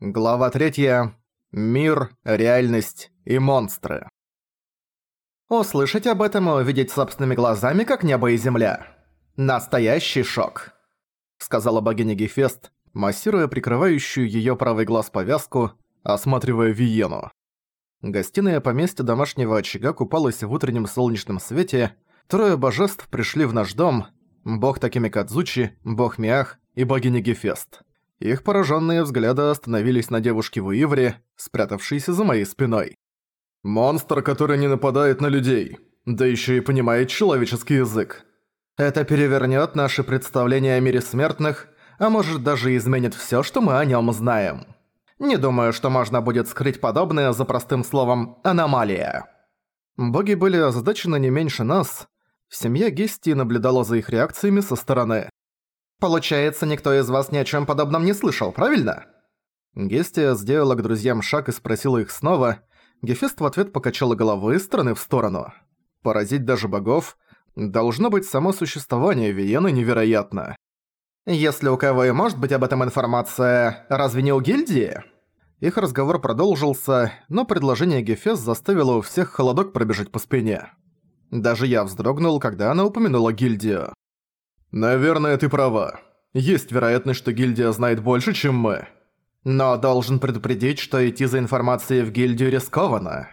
Глава 3. Мир, реальность и монстры. Услышать об этом и увидеть собственными глазами, как небо и земля. Настоящий шок, сказала богиня Гефест, массируя прикрывающую её правый глаз повязку, осматривая Виену. Гостиная поместья домашнего очага купалась в утреннем солнечном свете. Трое божеств пришли в наш дом: бог Такими Кадзучи, бог Миах и богиня Гефест. Их пораженные взгляды остановились на девушке в Уивре, спрятавшейся за моей спиной. «Монстр, который не нападает на людей, да еще и понимает человеческий язык. Это перевернет наши представления о мире смертных, а может даже изменит все, что мы о нем знаем. Не думаю, что можно будет скрыть подобное за простым словом «аномалия». Боги были озадачены не меньше нас. Семья Гести наблюдала за их реакциями со стороны. Получается, никто из вас ни о чем подобном не слышал, правильно? Гестия сделала к друзьям шаг и спросила их снова. Гефест в ответ покачала головой из стороны в сторону. Поразить даже богов должно быть само существование Виены невероятно. Если у кого и может быть об этом информация, разве не у гильдии? Их разговор продолжился, но предложение Гефест заставило у всех холодок пробежать по спине. Даже я вздрогнул, когда она упомянула гильдию. «Наверное, ты права. Есть вероятность, что гильдия знает больше, чем мы. Но должен предупредить, что идти за информацией в гильдию рискованно.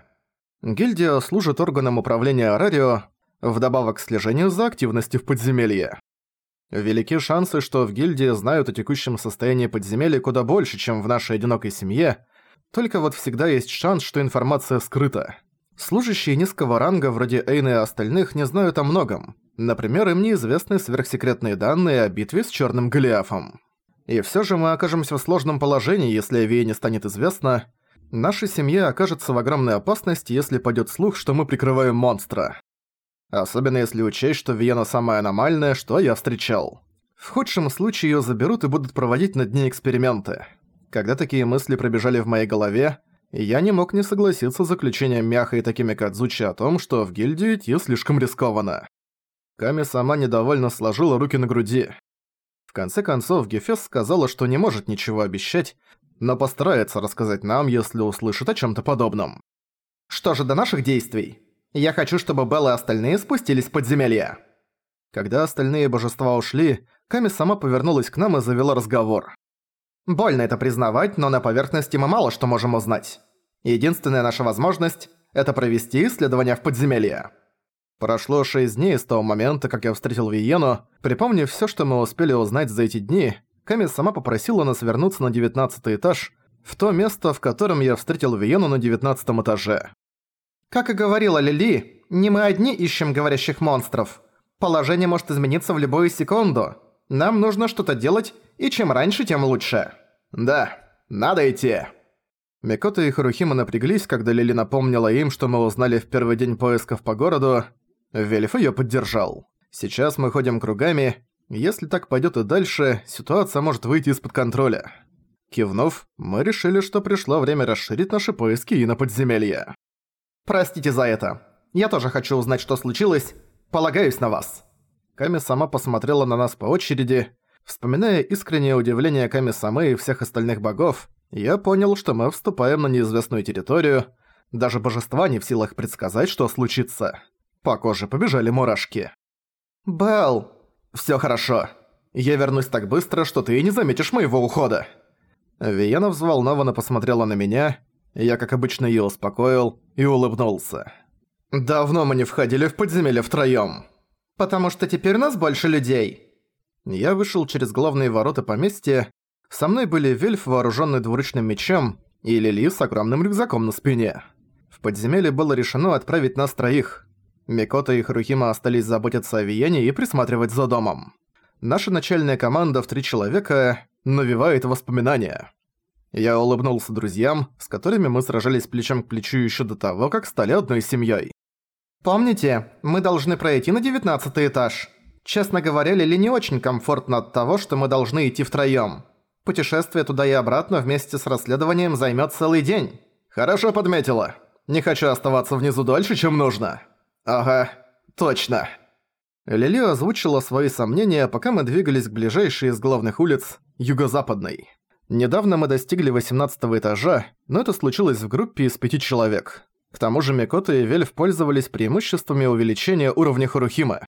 Гильдия служит органом управления радио, вдобавок к слежению за активностью в подземелье. Велики шансы, что в гильдии знают о текущем состоянии подземелья куда больше, чем в нашей одинокой семье, только вот всегда есть шанс, что информация скрыта. Служащие низкого ранга вроде Эйна и остальных не знают о многом, Например, им неизвестны сверхсекретные данные о битве с Черным Голиафом. И все же мы окажемся в сложном положении, если о Виене станет известно. Наша семья окажется в огромной опасности, если пойдет слух, что мы прикрываем монстра. Особенно если учесть, что Виена самая аномальная, что я встречал. В худшем случае ее заберут и будут проводить над ней эксперименты. Когда такие мысли пробежали в моей голове, я не мог не согласиться с заключением Мяха и такими Кадзучи о том, что в гильдию идти слишком рискованно. Ками сама недовольно сложила руки на груди. В конце концов, Гефес сказала, что не может ничего обещать, но постарается рассказать нам, если услышит о чем то подобном. «Что же до наших действий? Я хочу, чтобы Белла и остальные спустились в подземелье». Когда остальные божества ушли, Ками сама повернулась к нам и завела разговор. «Больно это признавать, но на поверхности мы мало что можем узнать. Единственная наша возможность – это провести исследование в подземелье». Прошло шесть дней с того момента, как я встретил Виену. Припомнив всё, что мы успели узнать за эти дни, Ками сама попросила нас вернуться на девятнадцатый этаж, в то место, в котором я встретил Виену на девятнадцатом этаже. Как и говорила Лили, не мы одни ищем говорящих монстров. Положение может измениться в любую секунду. Нам нужно что-то делать, и чем раньше, тем лучше. Да, надо идти. Микото и Харухима напряглись, когда Лили напомнила им, что мы узнали в первый день поисков по городу, Вельф её поддержал. Сейчас мы ходим кругами. Если так пойдёт и дальше, ситуация может выйти из-под контроля. Кивнув, мы решили, что пришло время расширить наши поиски и на подземелье. «Простите за это. Я тоже хочу узнать, что случилось. Полагаюсь на вас». Ками сама посмотрела на нас по очереди. Вспоминая искреннее удивление Ками Самы и всех остальных богов, я понял, что мы вступаем на неизвестную территорию. Даже божества не в силах предсказать, что случится. По коже побежали мурашки. «Белл, всё хорошо. Я вернусь так быстро, что ты и не заметишь моего ухода». Виена взволнованно посмотрела на меня, я, как обычно, её успокоил и улыбнулся. «Давно мы не входили в подземелье втроём. Потому что теперь у нас больше людей». Я вышел через главные ворота поместья. Со мной были Вельф, вооружённый двуручным мечом, и Лили с огромным рюкзаком на спине. В подземелье было решено отправить нас троих. Микото и Харухима остались заботиться о Виене и присматривать за домом. Наша начальная команда в три человека навевает воспоминания. Я улыбнулся друзьям, с которыми мы сражались плечом к плечу еще до того, как стали одной семьей. «Помните, мы должны пройти на девятнадцатый этаж. Честно говоря, Лили не очень комфортно от того, что мы должны идти втроём. Путешествие туда и обратно вместе с расследованием займет целый день». «Хорошо подметила. Не хочу оставаться внизу дольше, чем нужно». «Ага, точно». Лили озвучила свои сомнения, пока мы двигались к ближайшей из главных улиц, юго-западной. Недавно мы достигли 18 этажа, но это случилось в группе из пяти человек. К тому же Микота и Вельф пользовались преимуществами увеличения уровня Харухима.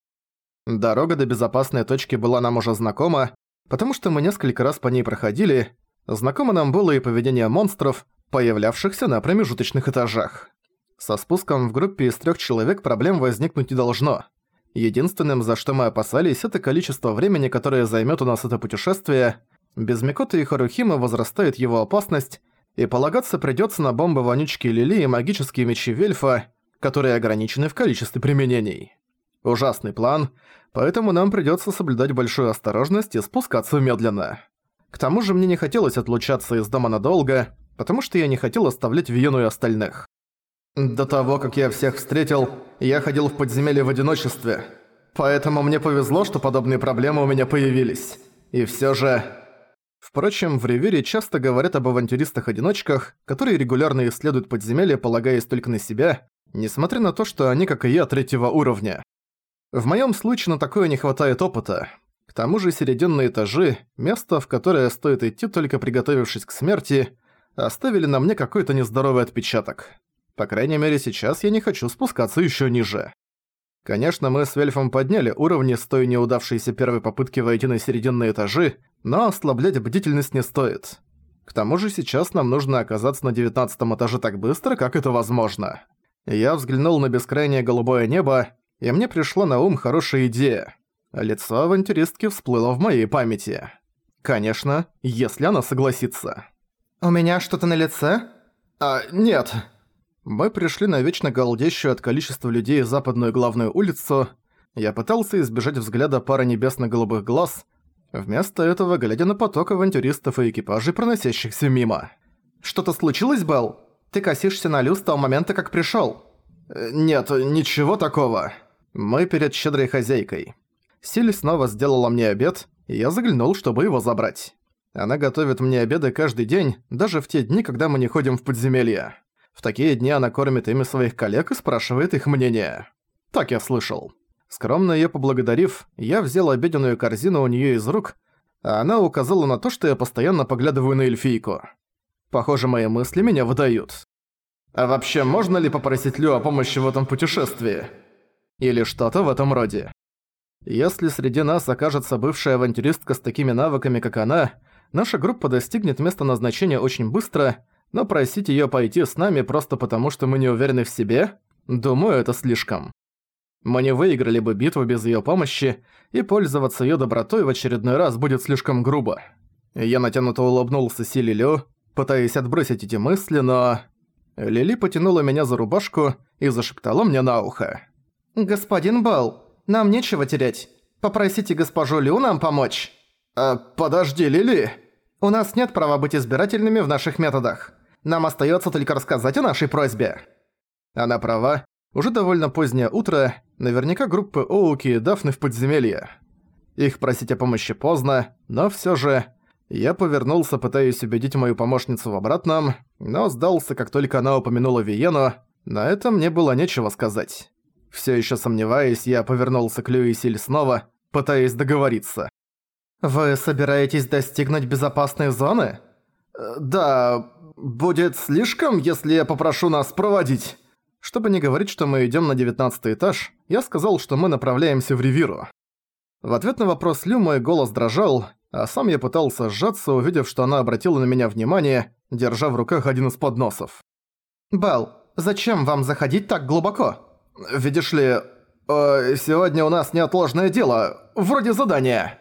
Дорога до безопасной точки была нам уже знакома, потому что мы несколько раз по ней проходили. Знакомо нам было и поведение монстров, появлявшихся на промежуточных этажах. Со спуском в группе из трех человек проблем возникнуть не должно. Единственным, за что мы опасались, это количество времени, которое займет у нас это путешествие. Без Микоты и Харухима возрастает его опасность, и полагаться придется на бомбы вонючки Лили и магические мечи Вельфа, которые ограничены в количестве применений. Ужасный план, поэтому нам придется соблюдать большую осторожность и спускаться медленно. К тому же мне не хотелось отлучаться из дома надолго, потому что я не хотел оставлять Виену и остальных. До того, как я всех встретил, я ходил в подземелье в одиночестве. Поэтому мне повезло, что подобные проблемы у меня появились. И всё же... Впрочем, в Ривере часто говорят об авантюристах-одиночках, которые регулярно исследуют подземелья, полагаясь только на себя, несмотря на то, что они, как и я, третьего уровня. В моем случае на такое не хватает опыта. К тому же серединные этажи, место, в которое стоит идти, только приготовившись к смерти, оставили на мне какой-то нездоровый отпечаток. По крайней мере, сейчас я не хочу спускаться еще ниже. Конечно, мы с Вельфом подняли уровни с той неудавшейся первой попытки войти на серединные этажи, но ослаблять бдительность не стоит. К тому же сейчас нам нужно оказаться на девятнадцатом этаже так быстро, как это возможно. Я взглянул на бескрайнее голубое небо, и мне пришла на ум хорошая идея. Лицо авантюристки всплыло в моей памяти. Конечно, если она согласится. «У меня что-то на лице?» «А, нет», мы пришли на вечно голдящую от количества людей западную главную улицу. Я пытался избежать взгляда пары небесно-голубых глаз, вместо этого глядя на поток авантюристов и экипажей, проносящихся мимо. «Что-то случилось, Белл? Ты косишься на Лю с того момента, как пришёл?» «Э, «Нет, ничего такого. Мы перед щедрой хозяйкой. Силь снова сделала мне обед, и я заглянул, чтобы его забрать. Она готовит мне обеды каждый день, даже в те дни, когда мы не ходим в подземелье. В такие дни она кормит ими своих коллег и спрашивает их мнение. Так я слышал. Скромно её поблагодарив, я взял обеденную корзину у неё из рук, а она указала на то, что я постоянно поглядываю на эльфийку. Похоже, мои мысли меня выдают. А вообще, можно ли попросить Лю о помощи в этом путешествии? Или что-то в этом роде. Если среди нас окажется бывшая авантюристка с такими навыками, как она, наша группа достигнет места назначения очень быстро, но просить её пойти с нами просто потому, что мы не уверены в себе, думаю, это слишком. Мы не выиграли бы битву без её помощи, и пользоваться её добротой в очередной раз будет слишком грубо. Я натянуто улыбнулся Си Лилю, пытаясь отбросить эти мысли, но... Лили потянула меня за рубашку и зашептала мне на ухо. «Господин Балл, нам нечего терять. Попросите госпожу Лю нам помочь». «А, подожди, Лили!» «У нас нет права быть избирательными в наших методах. Нам остается только рассказать о нашей просьбе». Она права. Уже довольно позднее утро, наверняка группы Оуки и Дафны в подземелье. Их просить о помощи поздно, но все же... Я повернулся, пытаясь убедить мою помощницу в обратном, но сдался, как только она упомянула Виену. На это мне было нечего сказать. Все еще сомневаясь, я повернулся к Люисиль снова, пытаясь договориться. «Вы собираетесь достигнуть безопасной зоны?» «Э, «Да, будет слишком, если я попрошу нас проводить». Чтобы не говорить, что мы идём на девятнадцатый этаж, я сказал, что мы направляемся в Ривиру. В ответ на вопрос Лю мой голос дрожал, а сам я пытался сжаться, увидев, что она обратила на меня внимание, держа в руках один из подносов. «Белл, зачем вам заходить так глубоко?» «Видишь ли, э, сегодня у нас неотложное дело, вроде задания».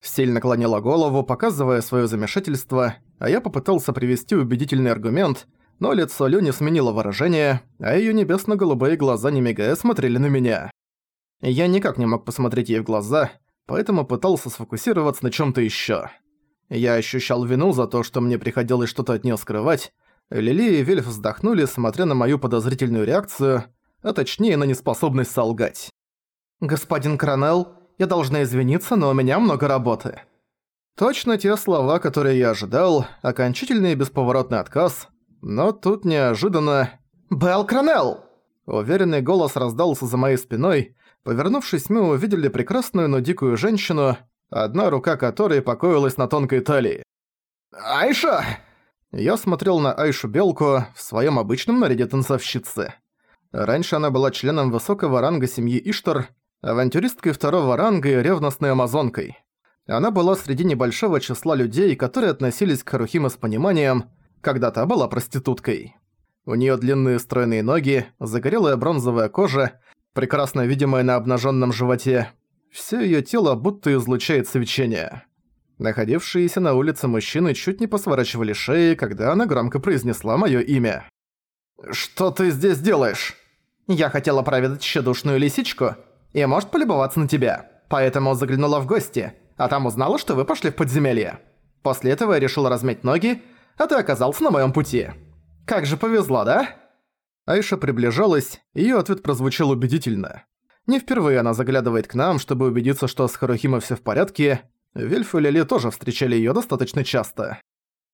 Стиль наклонила голову, показывая своё замешательство, а я попытался привести убедительный аргумент, но лицо Лю не сменило выражение, а её небесно-голубые глаза не мигая смотрели на меня. Я никак не мог посмотреть ей в глаза, поэтому пытался сфокусироваться на чём-то ещё. Я ощущал вину за то, что мне приходилось что-то от неё скрывать. Лили и Вельф вздохнули, смотря на мою подозрительную реакцию, а точнее на неспособность солгать. «Господин Кранелл, я должна извиниться, но у меня много работы». Точно те слова, которые я ожидал, окончательный и бесповоротный отказ, но тут неожиданно... «Белл Кранелл!» Уверенный голос раздался за моей спиной. Повернувшись, мы увидели прекрасную, но дикую женщину, одна рука которой покоилась на тонкой талии. «Айша!» Я смотрел на Айшу Белку в своем обычном наряде танцовщицы. Раньше она была членом высокого ранга семьи Иштар, авантюристкой второго ранга и ревностной амазонкой. Она была среди небольшого числа людей, которые относились к Харухиме с пониманием, когда та была проституткой. У нее длинные стройные ноги, загорелая бронзовая кожа, прекрасно видимая на обнаженном животе. Все ее тело будто излучает свечение. Находившиеся на улице мужчины чуть не посворачивали шеи, когда она громко произнесла мое имя. «Что ты здесь делаешь?» «Я хотела проведать щедушную лисичку и, может, полюбоваться на тебя. Поэтому заглянула в гости, а там узнала, что вы пошли в подземелье. После этого я решила размять ноги, а ты оказался на моем пути. Как же повезло, да?» Айша приближалась, ее ответ прозвучал убедительно. Не впервые она заглядывает к нам, чтобы убедиться, что с Харухима все в порядке. Вельф и Лили тоже встречали ее достаточно часто.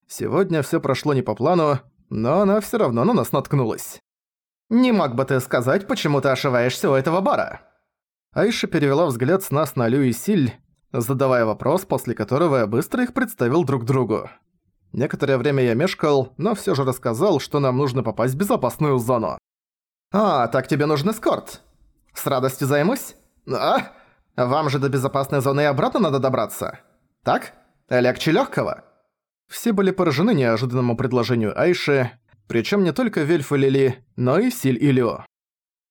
Сегодня все прошло не по плану, но она все равно на нас наткнулась. «Не мог бы ты сказать, почему ты ошиваешься у этого бара?» Айша перевела взгляд с нас на Лю и Силь, задавая вопрос, после которого я быстро их представил друг другу. Некоторое время я мешкал, но все же рассказал, что нам нужно попасть в безопасную зону. «А, так тебе нужен эскорт. С радостью займусь? А? Вам же до безопасной зоны и обратно надо добраться. Так? Легче легкого. Все были поражены неожиданному предложению Айши, причем не только Вельф Лили, но и Силь и.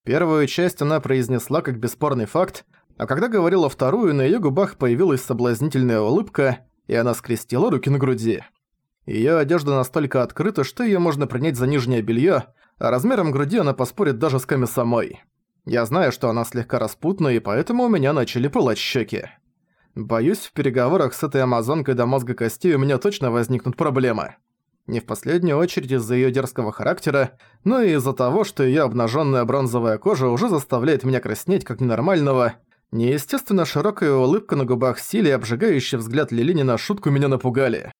Первую часть она произнесла как бесспорный факт, а когда говорила вторую, на её губах появилась соблазнительная улыбка, и она скрестила руки на груди. Её одежда настолько открыта, что её можно принять за нижнее белье, а размером груди она поспорит даже с Ками самой. Я знаю, что она слегка распутна, и поэтому у меня начали пылать щеки. Боюсь, в переговорах с этой амазонкой до мозга костей у меня точно возникнут проблемы. Не в последнюю очередь из-за её дерзкого характера, но и из-за того, что её обнажённая бронзовая кожа уже заставляет меня краснеть как ненормального. Неестественно широкая улыбка на губах Сили и обжигающий взгляд Лилини на шутку меня напугали.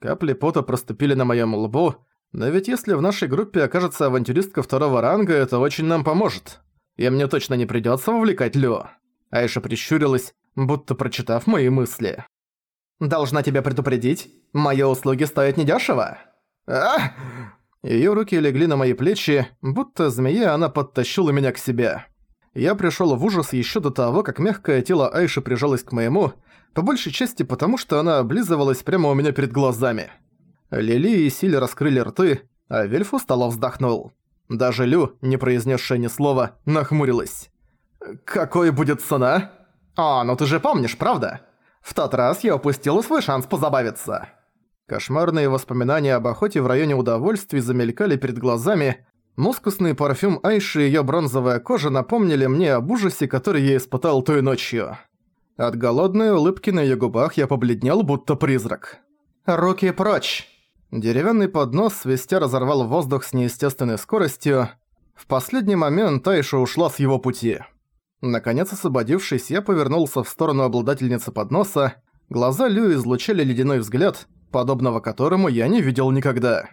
Капли пота проступили на моём лбу, но ведь если в нашей группе окажется авантюристка второго ранга, это очень нам поможет. И мне точно не придётся вовлекать Лё. Айша прищурилась, будто прочитав мои мысли. «Должна тебя предупредить, мои услуги стоят недешево. А! Её руки легли на мои плечи, будто змея она подтащила меня к себе. Я пришёл в ужас ещё до того, как мягкое тело Айши прижалось к моему, по большей части потому, что она облизывалась прямо у меня перед глазами. Лили и Силь раскрыли рты, а Вельф устало вздохнул. Даже Лю, не произнесшая ни слова, нахмурилась. «Какой будет цена?» «А, ну ты же помнишь, правда? В тот раз я упустила свой шанс позабавиться». Кошмарные воспоминания об охоте в районе удовольствий замелькали перед глазами. Мускусный парфюм Айши и её бронзовая кожа напомнили мне об ужасе, который я испытал той ночью. От голодной улыбки на её губах я побледнел, будто призрак. «Руки прочь!» Деревянный поднос свистя разорвал воздух с неестественной скоростью. В последний момент Айша ушла с его пути. Наконец освободившись, я повернулся в сторону обладательницы подноса. Глаза Лю излучали ледяной взгляд, подобного которому я не видел никогда.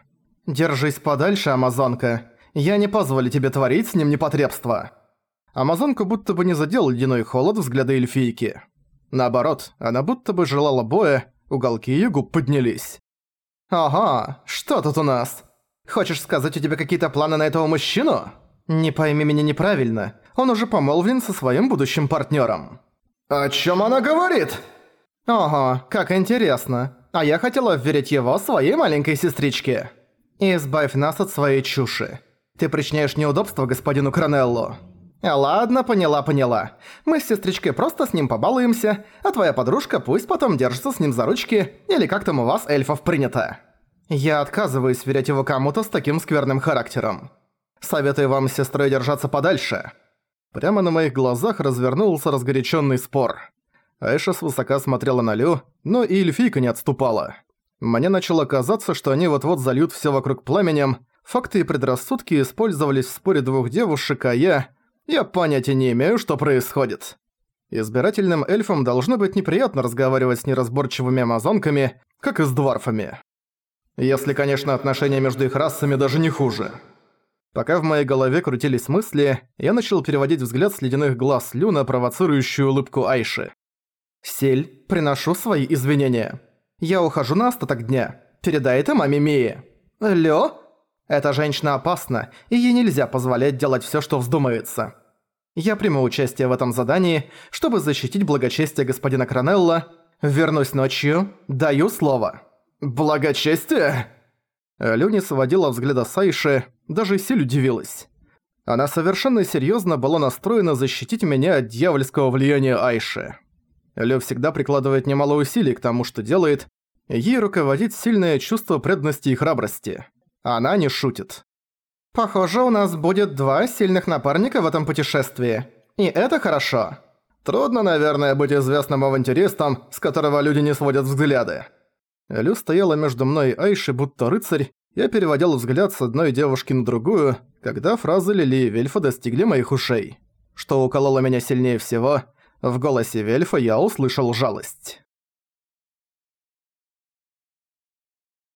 «Держись подальше, Амазонка. Я не позволю тебе творить с ним непотребство». Амазонку будто бы не задел ледяной холод взгляда эльфийки. Наоборот, она будто бы желала боя, уголки её губ поднялись. «Ага, что тут у нас? Хочешь сказать, у тебя какие-то планы на этого мужчину?» «Не пойми меня неправильно, он уже помолвлен со своим будущим партнером. «О чем она говорит?» «Ого, как интересно. А я хотела вверить его своей маленькой сестричке. Избавь нас от своей чуши. Ты причиняешь неудобства господину Кранеллу». «Ладно, поняла, поняла. Мы с сестричкой просто с ним побалуемся, а твоя подружка пусть потом держится с ним за ручки, или как там у вас, эльфов, принято». «Я отказываюсь верять его кому-то с таким скверным характером. Советую вам с сестрой держаться подальше». Прямо на моих глазах развернулся разгоряченный спор. Айша свысока смотрела на Лю, но и эльфийка не отступала. Мне начало казаться, что они вот-вот зальют все вокруг пламенем, факты и предрассудки использовались в споре двух девушек, а я... Я понятия не имею, что происходит. Избирательным эльфам должно быть неприятно разговаривать с неразборчивыми амазонками, как и с дварфами. Если, конечно, отношения между их расами даже не хуже. Пока в моей голове крутились мысли, я начал переводить взгляд с ледяных глаз Лю на провоцирующую улыбку Айши. «Сель, приношу свои извинения. Я ухожу на остаток дня. Передай это маме Мии. Лё? Эта женщина опасна, и ей нельзя позволять делать всё, что вздумается. Я приму участие в этом задании, чтобы защитить благочестие господина Кранелла. Вернусь ночью. Даю слово. Благочестие? Лю не сводила взгляда Сайши, даже Силь удивилась. Она совершенно серьёзно была настроена защитить меня от дьявольского влияния Айши. Лю всегда прикладывает немало усилий к тому, что делает. Ей руководит сильное чувство преданности и храбрости. Она не шутит. «Похоже, у нас будет два сильных напарника в этом путешествии. И это хорошо. Трудно, наверное, быть известным авантюристом, с которого люди не сводят взгляды». Лю стояла между мной и Айши, будто рыцарь, я переводил взгляд с одной девушки на другую, когда фразы Лили и Вельфа достигли моих ушей. Что укололо меня сильнее всего, в голосе Вельфа я услышал жалость.